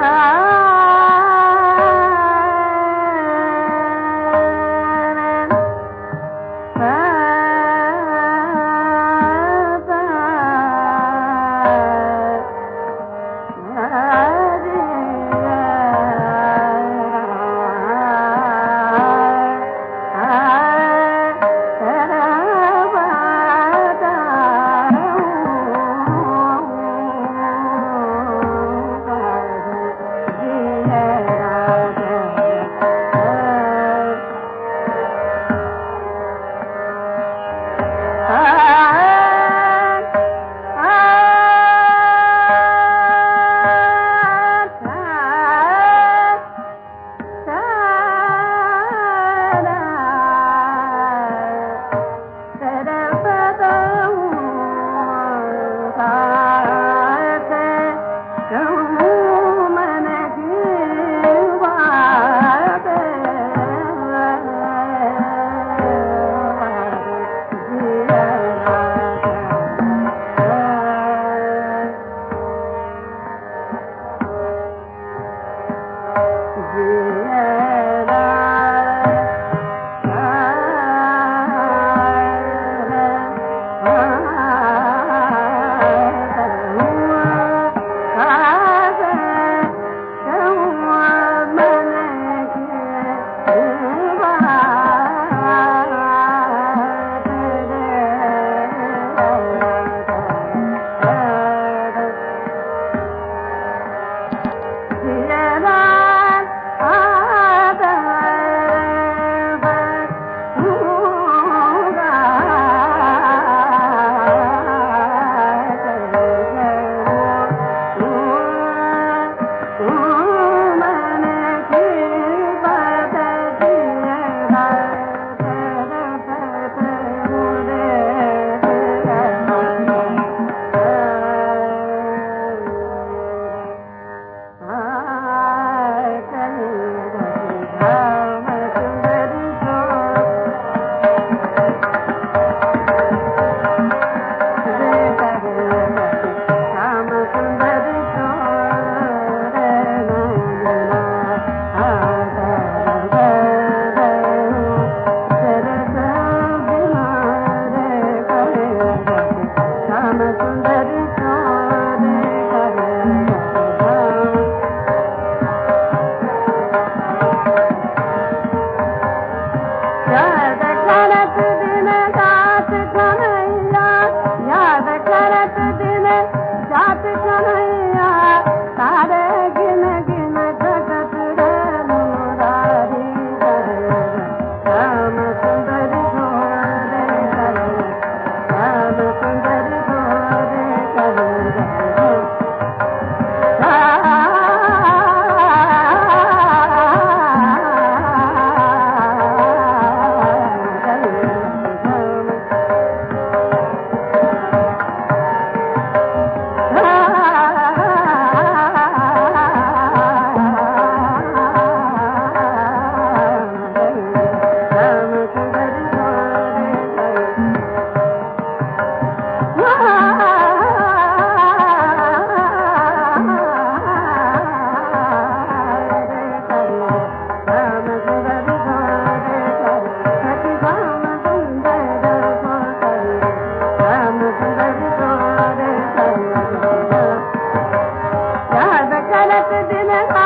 जात तक दिन का